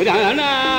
i don't know.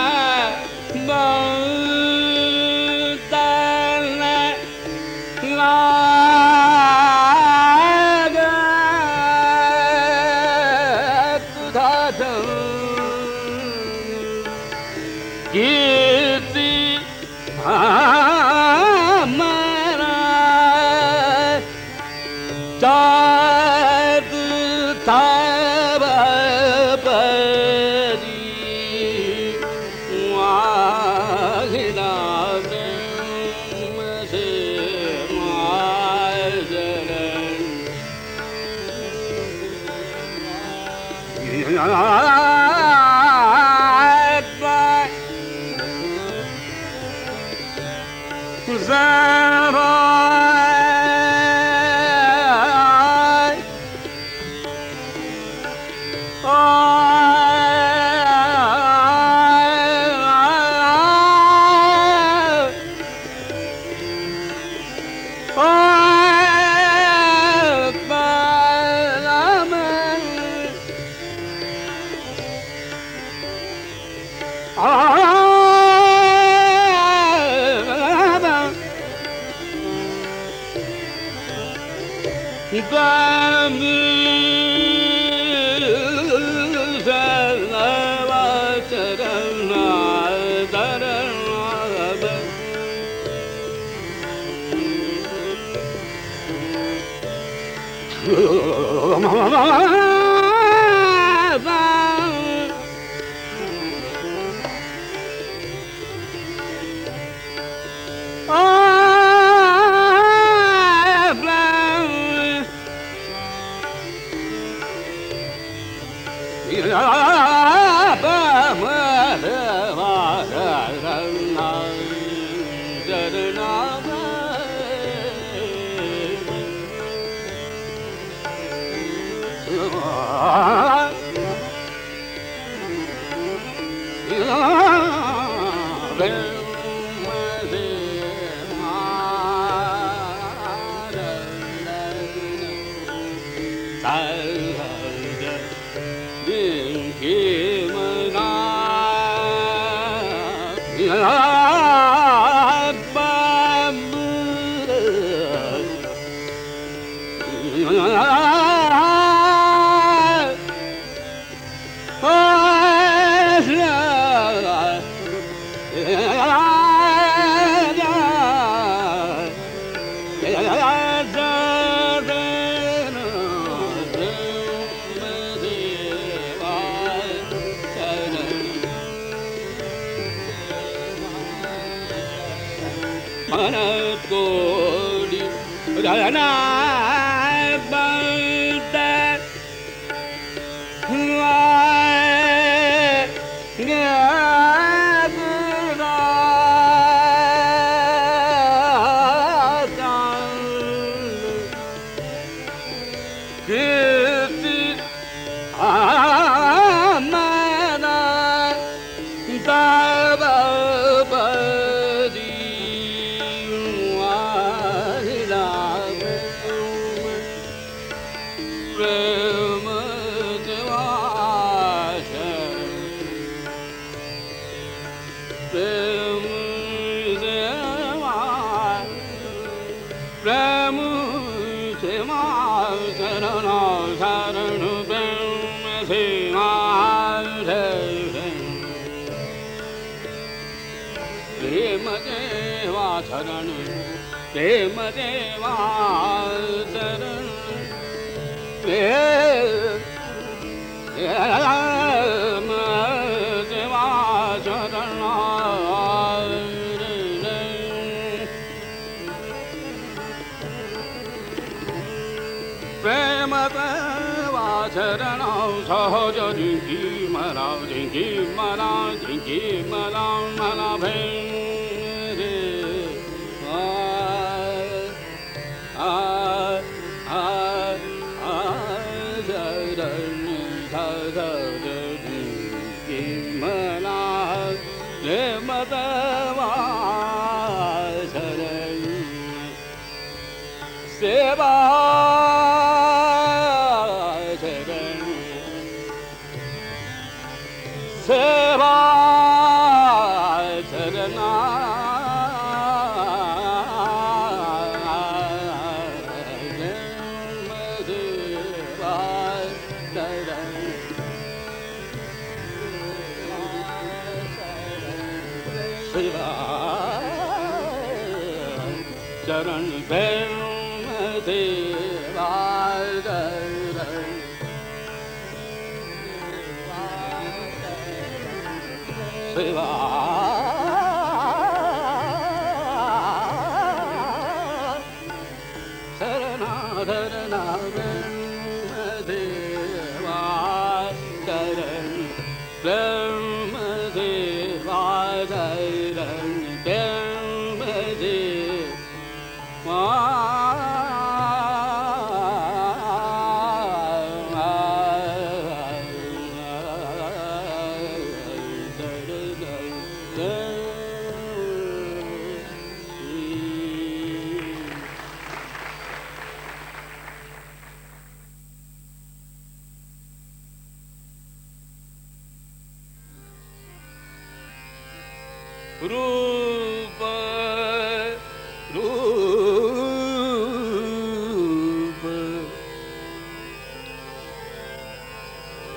சரணம் சகோஜ ஜிங்கி மலா ஜிங்கி மலா ஜிங்கி மலா மலா பே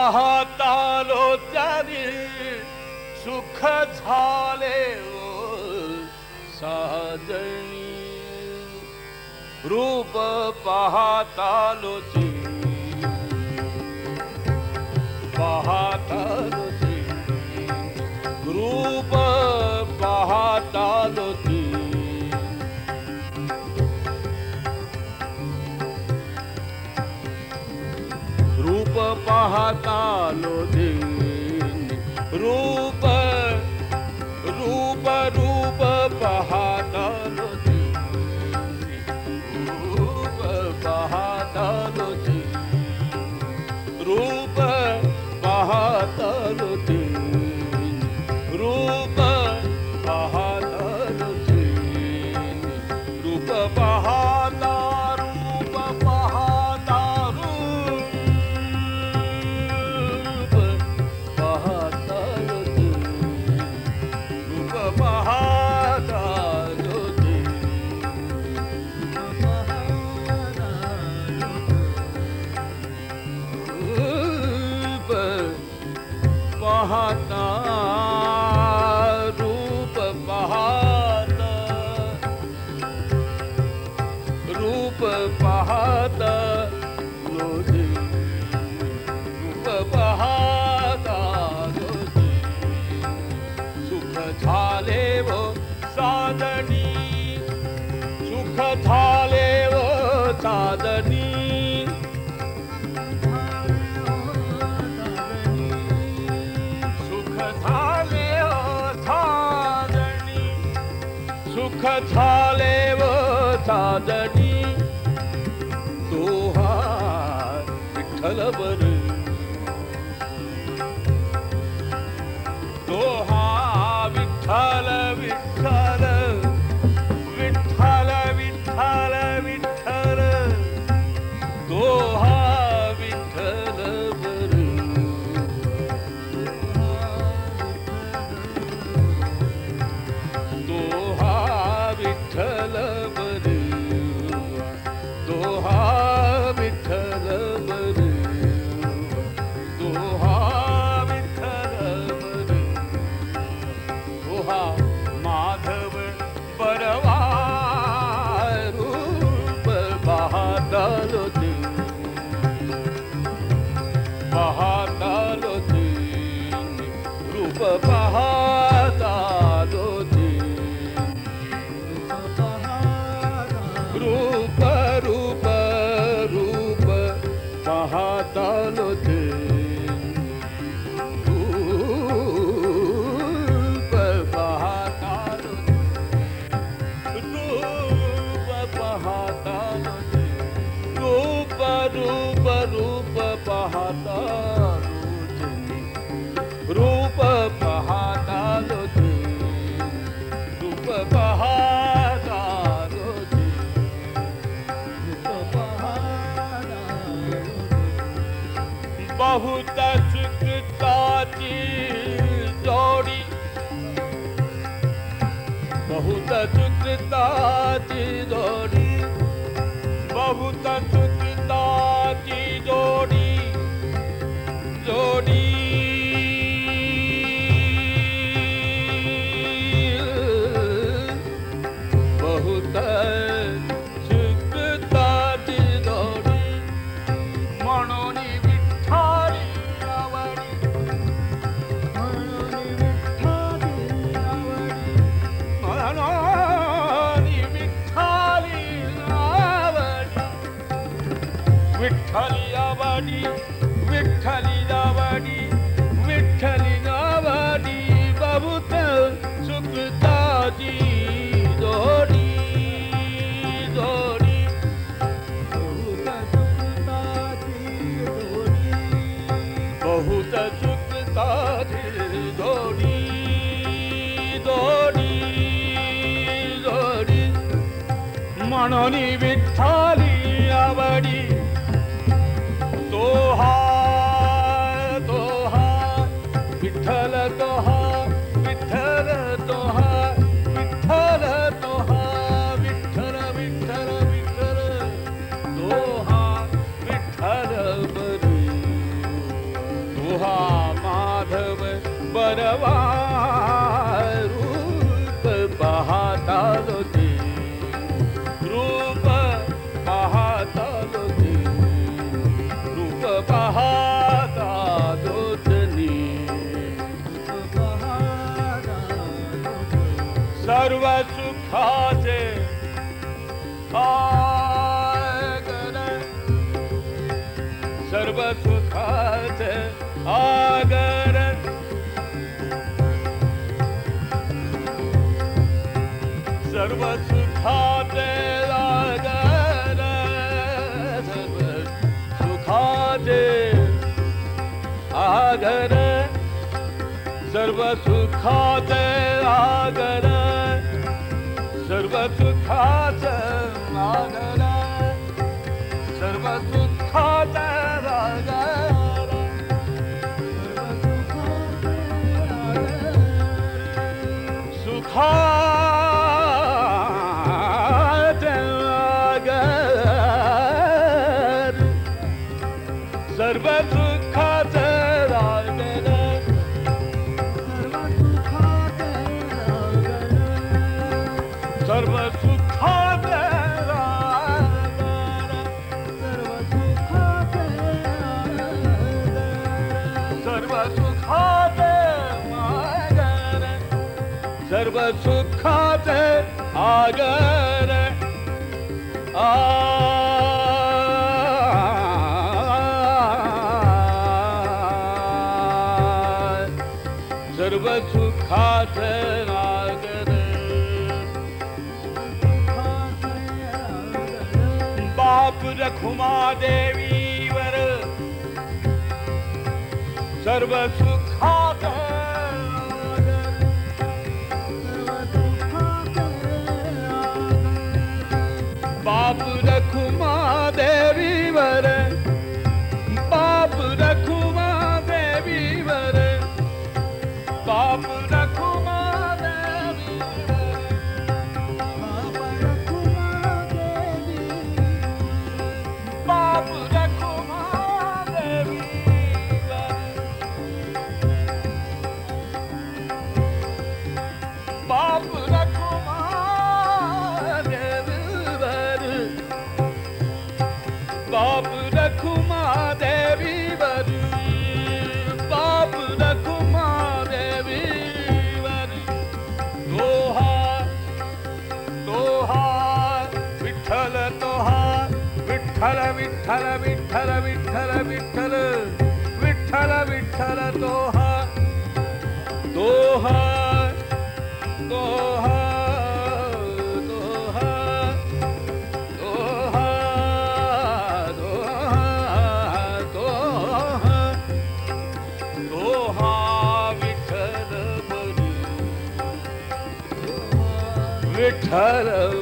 महातालो त्यारी सुख झाले साजणी रूप पहातालो ची बहता लो दिन रूप justo. ஜானி விட்டா सर्वसुखाच आगर सर्वसुखाच आगर सर्वसुखाच आगर सर्वसुखाच आगर सर्वसुखाच आगर सुखाते आगर आ सर्व सुखात नागर बाप रखुमा देवी वर सर्व மர विठल विठल विठल विठल विठल विठल दोहा दोहा Hello.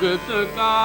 觉得它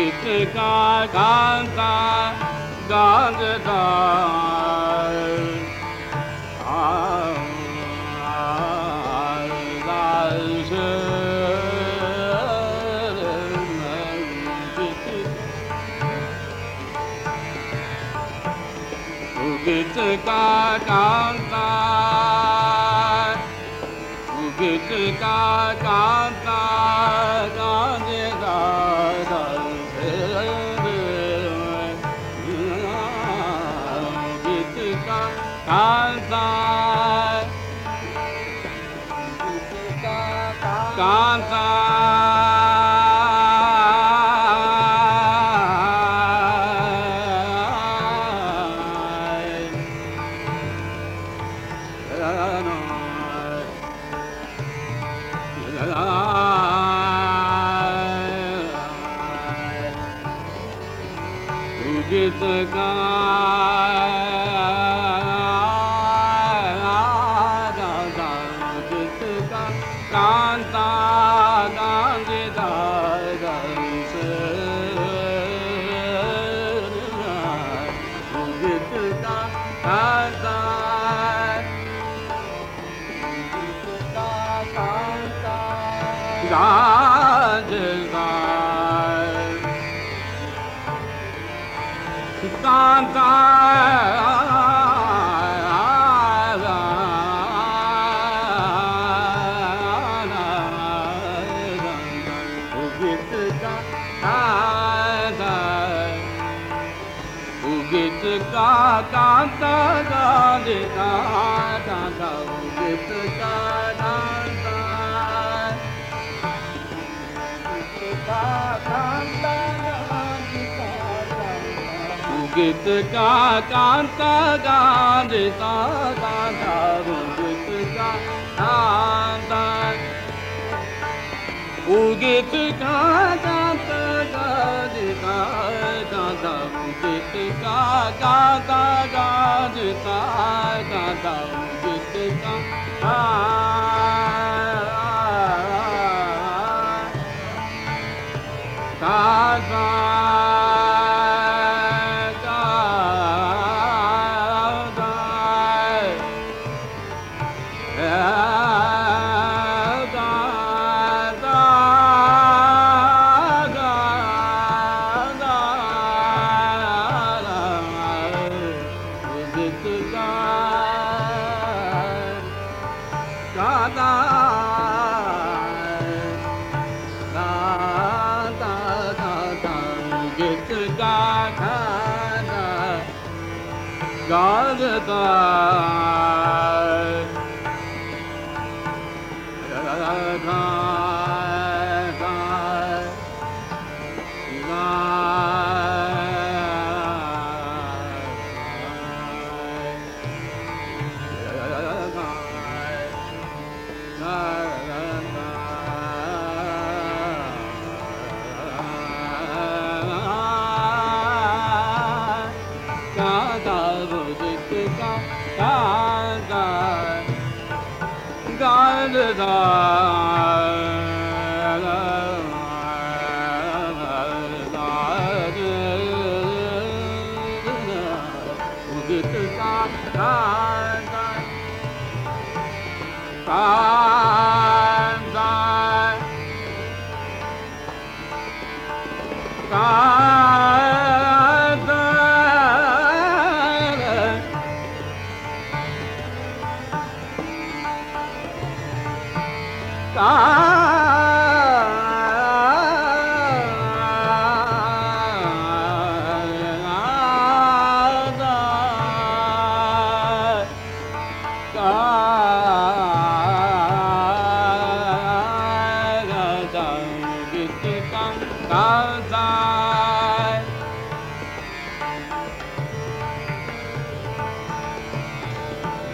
का का गा आश उगीचका काता उगीचका ਗੀਤ ਗਾ ਕਾਂਤਾ ਗਾਂਦੇ ਤਾ ਗਾਂਦਾ ਗੀਤ ਗਾ ਕਾਂਤਾ ਉਹ ਗੀਤ ਕਾਂਤਾ दाजका ददा गिका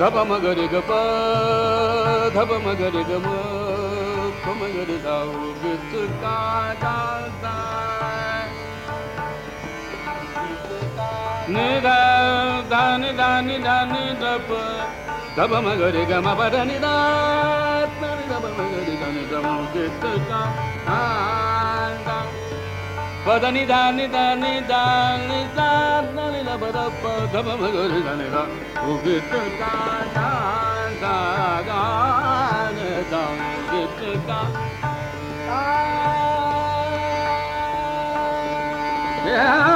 धप मगरे गप धप मगरे गम मगरे दाऊ गीत का दादा निदा दानि दानि दानि दानि yeah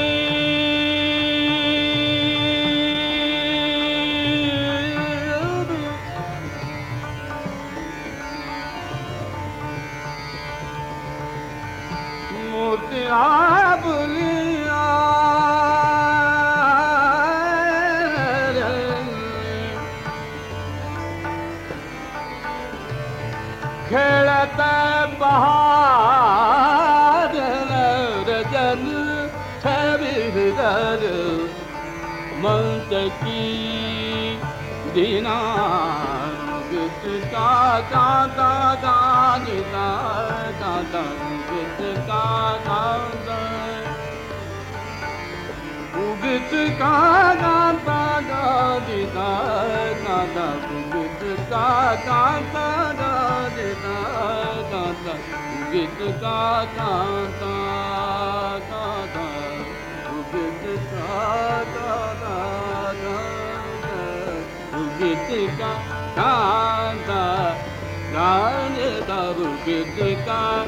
का का का का दीना का का विच का का विच का का का का दीना का का विच का का का का दीना का का विच का का का का का विच का का का git ka ka da ga ne da bu git ka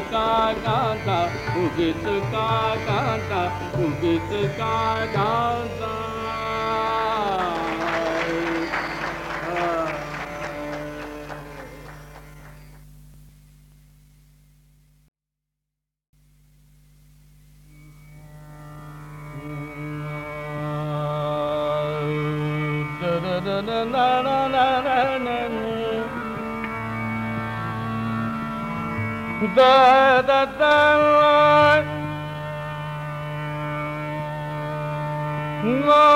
का गाता उगित का गाता उगित का गाता। da da da da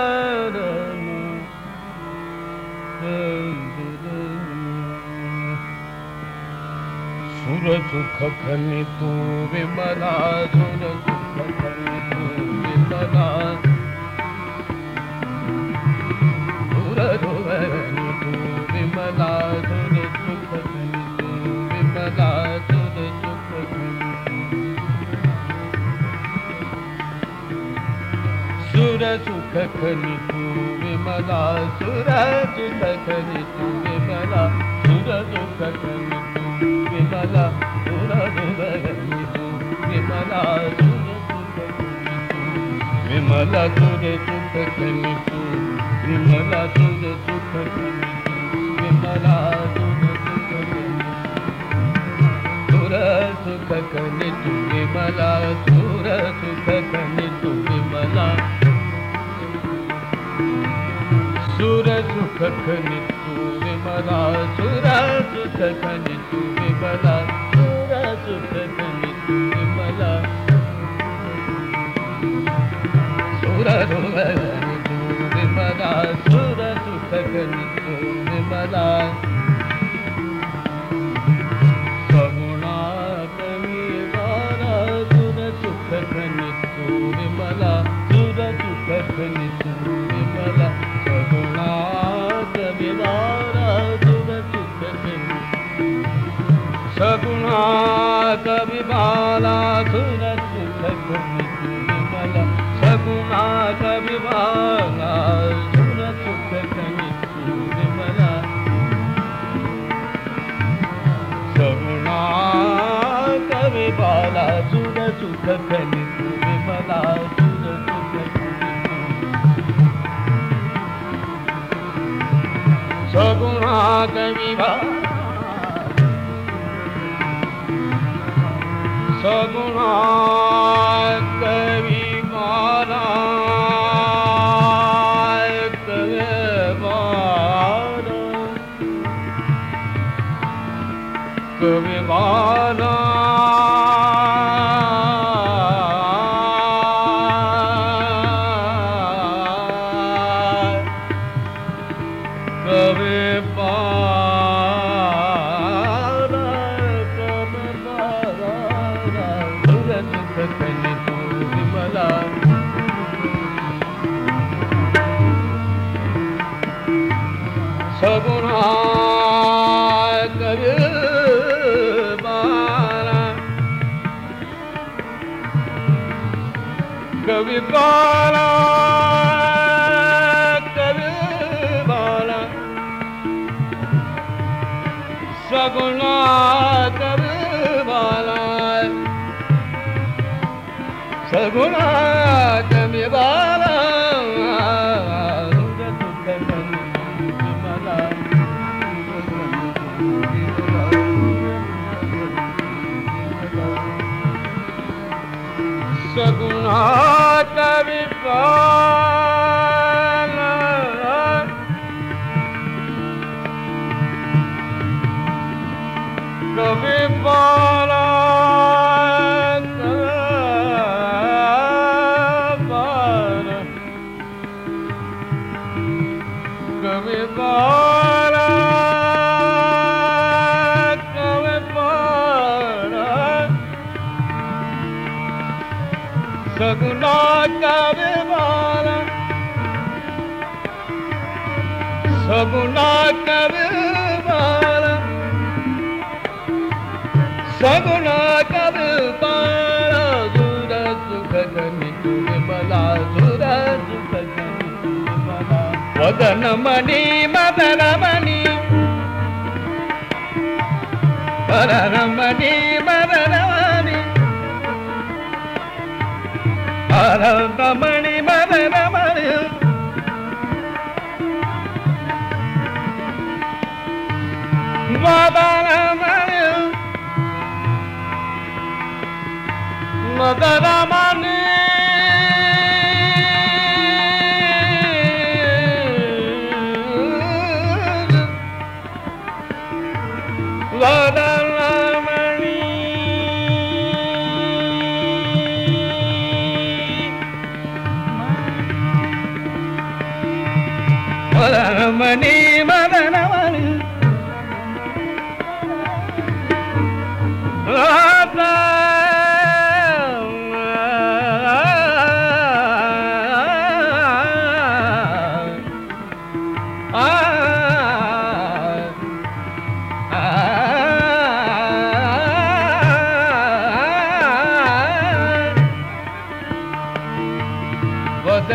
सुख खनि तू विमला सुर सुख खनि तू विमला सुर सुख खनि तू विमला सुर सुख खनि तू विमला सुर सुख खनि तू विमला विमला सुर विमला सुर सुख समितु विमला, सुर सुख विमला सुर सुख कनितु विमला सुर सुख कनितु विमला सुर सुख कनितु विमला सुर सुख कनितु विमला। Oh. சகுணாக்கவே பாலம். சகுணாக்கவே பால சுர சுகமி துர்பலா சுர சுகமி துர்பலா வதனமணி மதனமணி பரமணி மதனமணி பரமணி ಸುಮದರಮಾ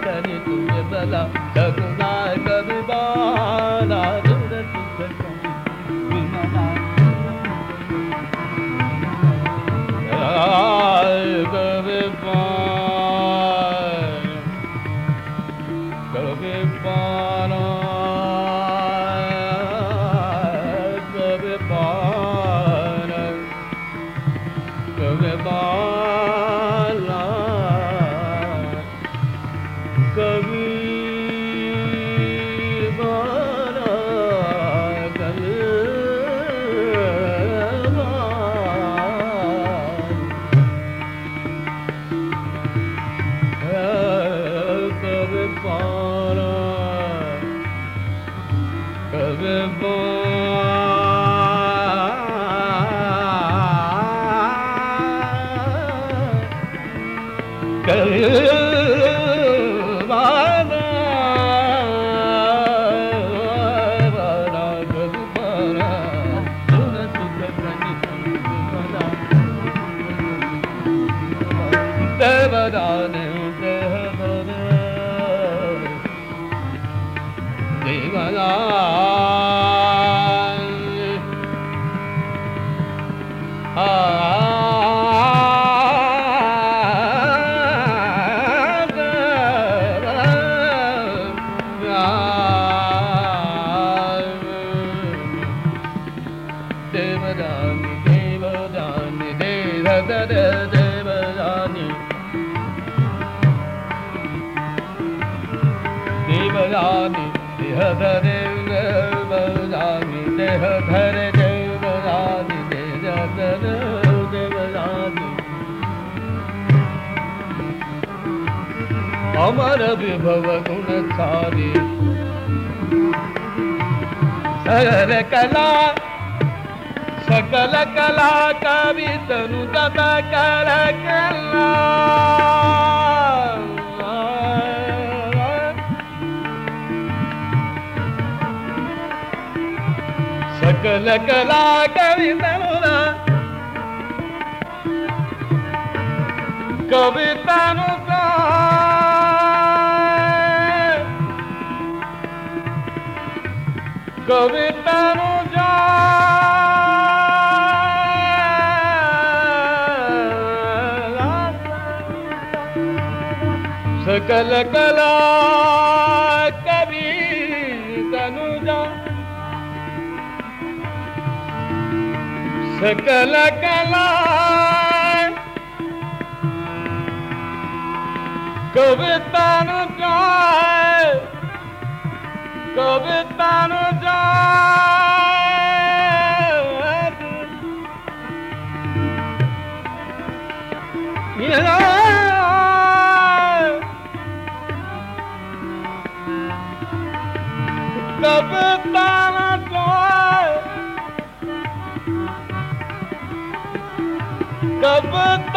लानि तदा कु अमर विभव गुण सारी। सकल कला सकल कला कवि तनु कर कला। कला कविता कविता कविता सकल कला ਸਕਲ ਕਲਾ ਕਵਿਤਾ ਨੂੰ ਚਾਹੇ ਕਵਿਤਾ Albert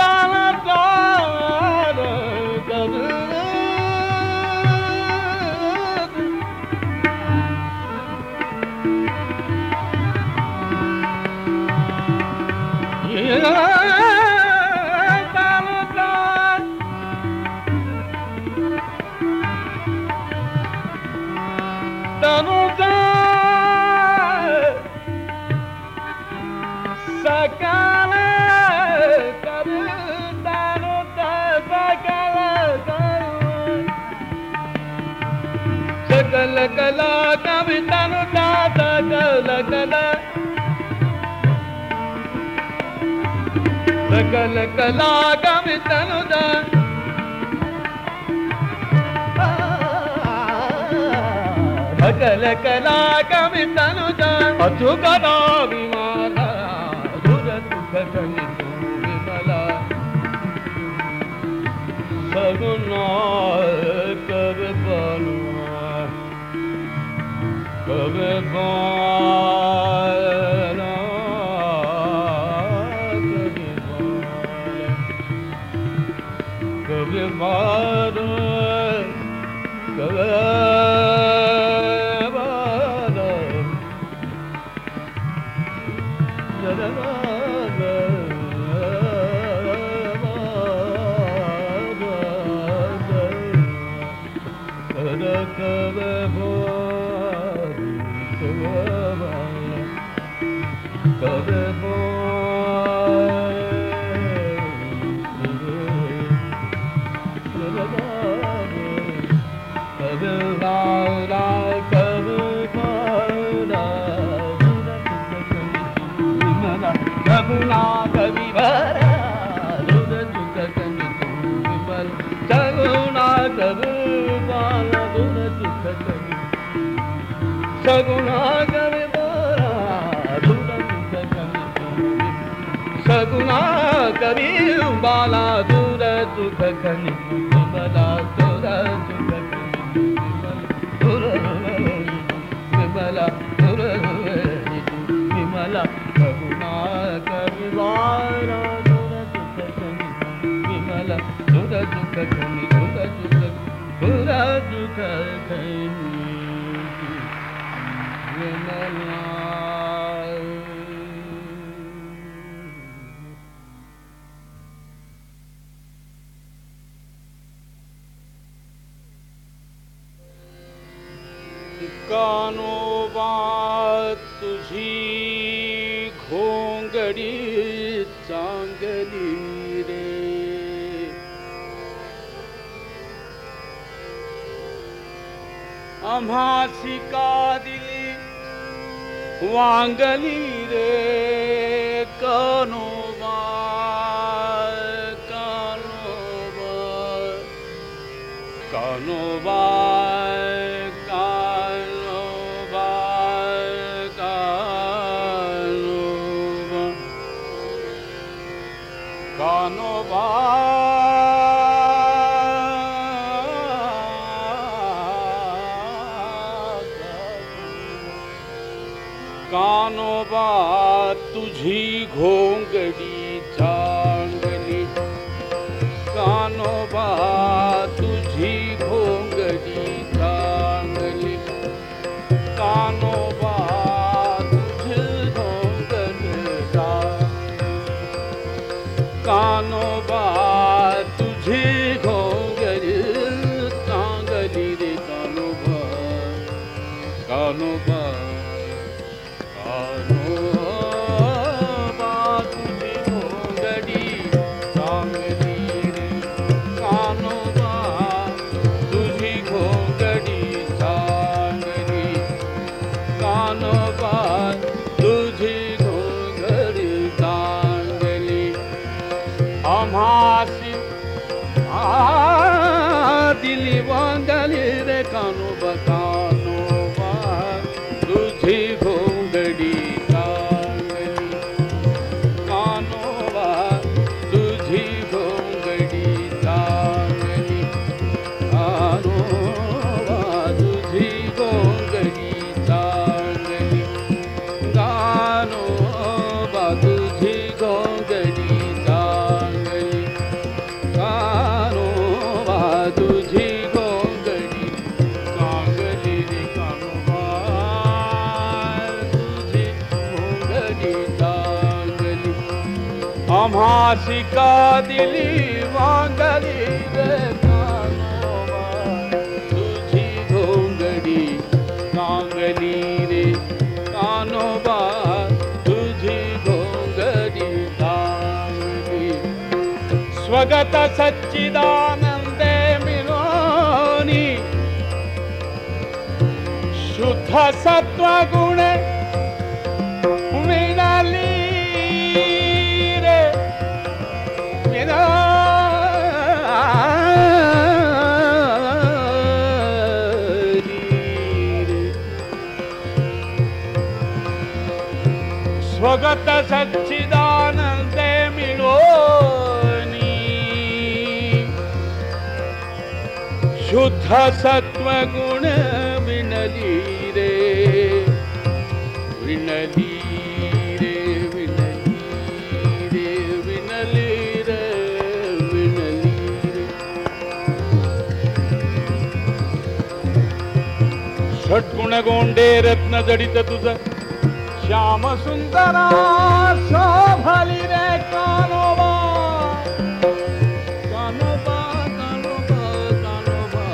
up. ಮಾಂಗಲಿ ರೇ ಕಾನೋ down, but. आशिका दिली घोंगडी कांगली रे कानोबा तुझी घोंगडी कांगली स्वगत सच्चिदानंदे मिलोनी। शुद्ध सत्वगुण सत सच्चिदानंदे मिळोनी. शुद्ध सत्व गुण विनली रे. विनली रे विनली रे विनली रे विनली रे. षटगुण गोंडे रत्न जडित तुझं. श्याम सुंदरा शोभली रे कानोबा। कानोबा कानोबा कानोबा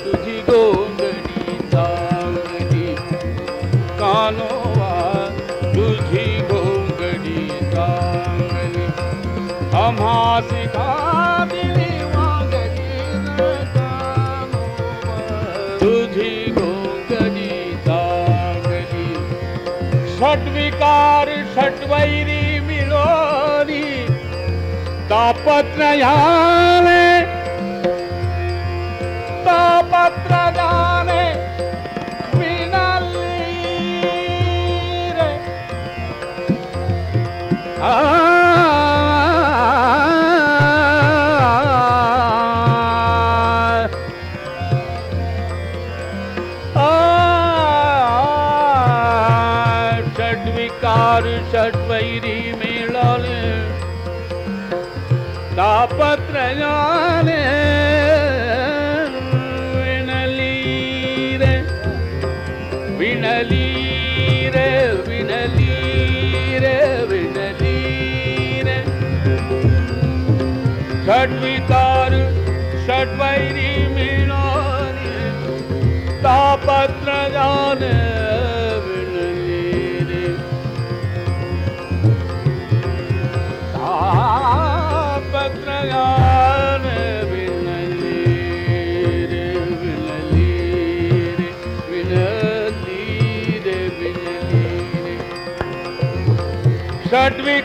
तुझी गोंगडी चांगली कानोबा तुझी गोंगडी चांगली आम्हा शिका तापत्रयाने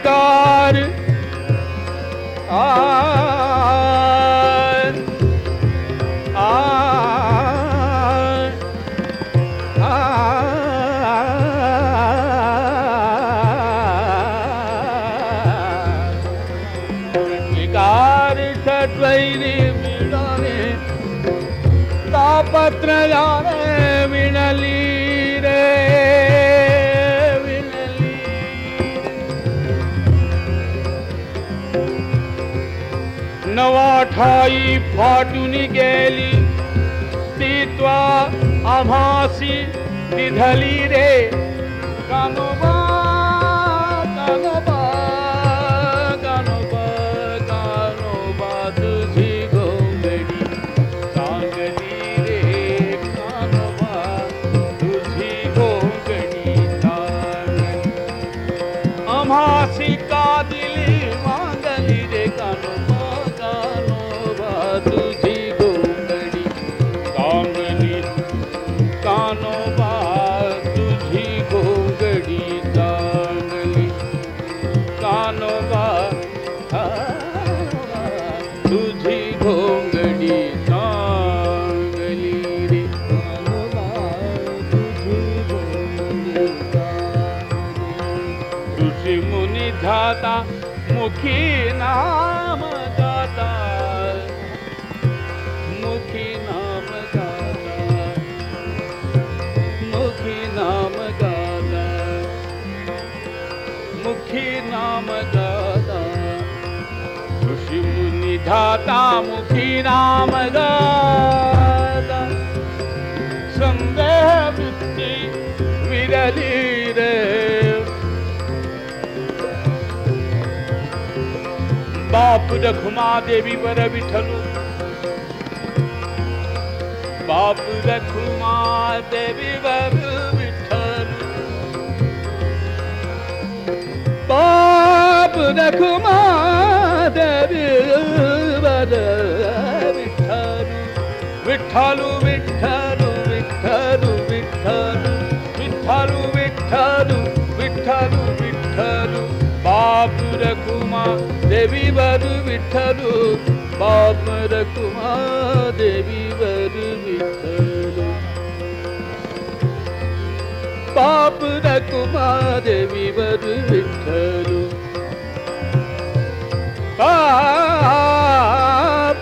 God. अभाषी दिधलि रे माता मुखी राम संदेह वृत्ति विरली रे बाप रघुमा देवी पर बिठलू बाप रघुमा देवी पर बिठलू बाप रघुमा देवी विठलू विठलू विठलू विठलू विठलू विठलू विठलू विठलू विठलू बाप रखुमा देवी वर विठ्ठलू। बाप रकुमा देवी वर विठ्ठलू। बाप रकुमा देवी वर विठ्ठलू। बाप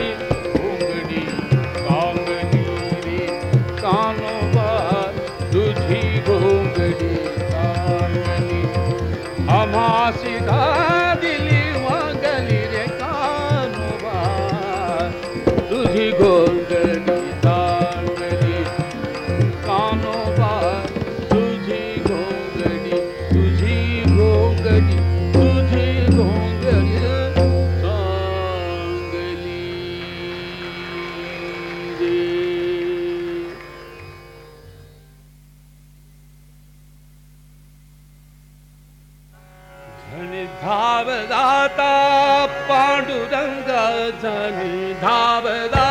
धनी धावदा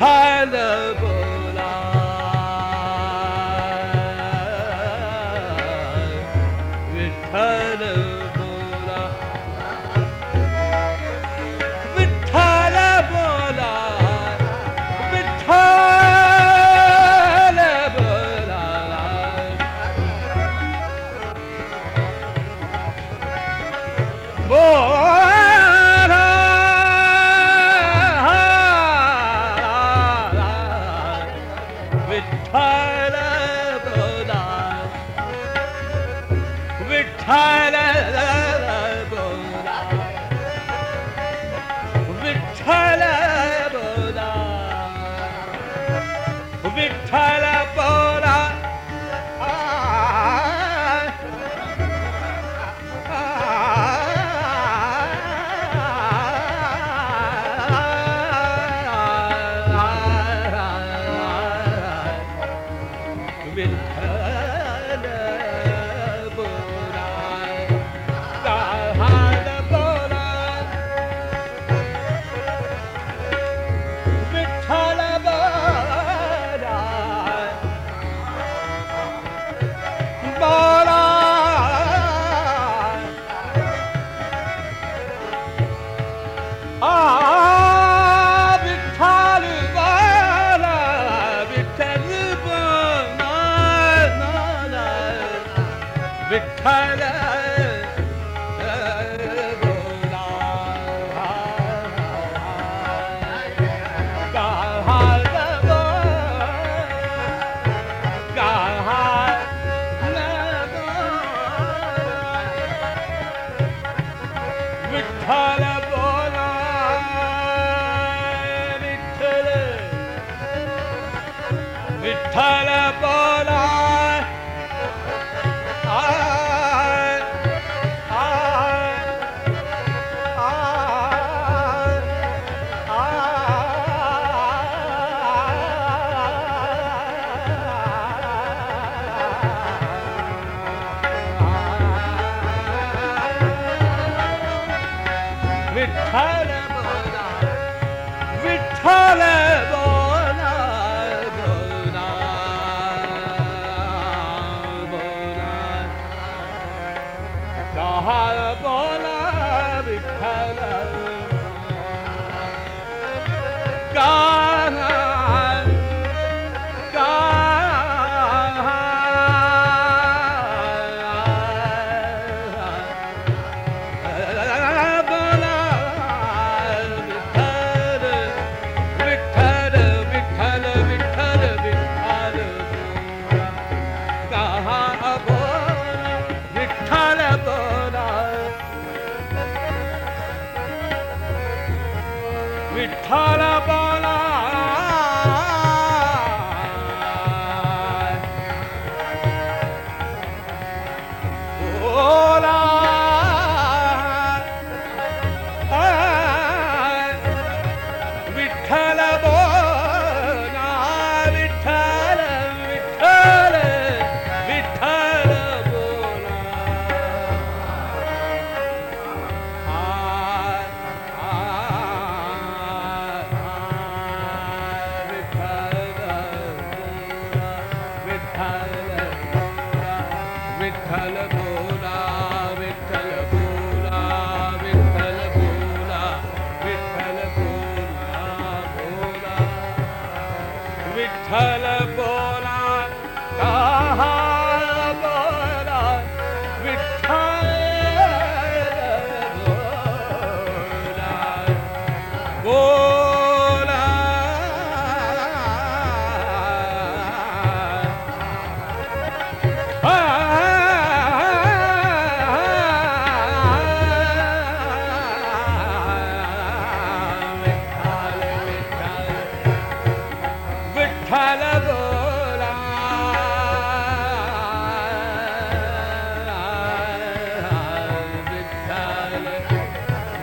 طلب Oh!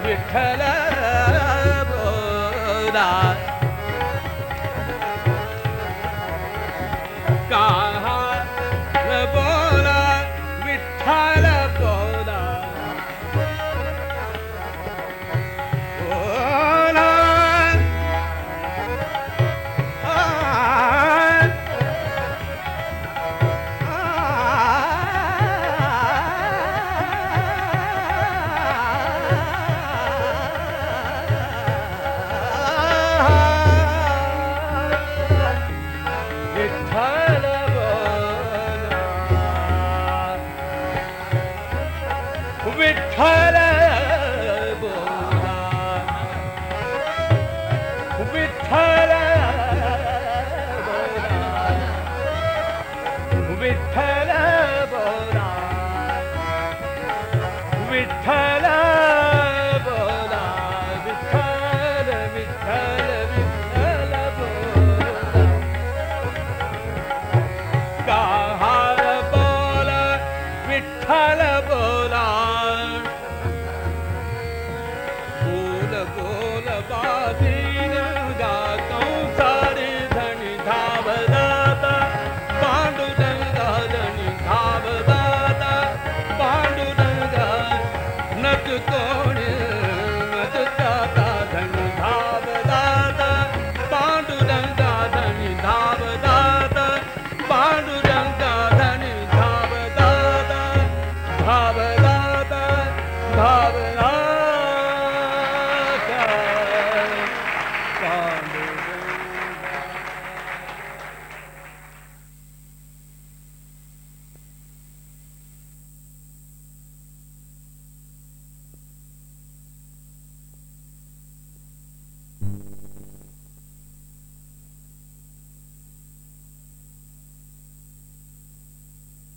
bir kelam olar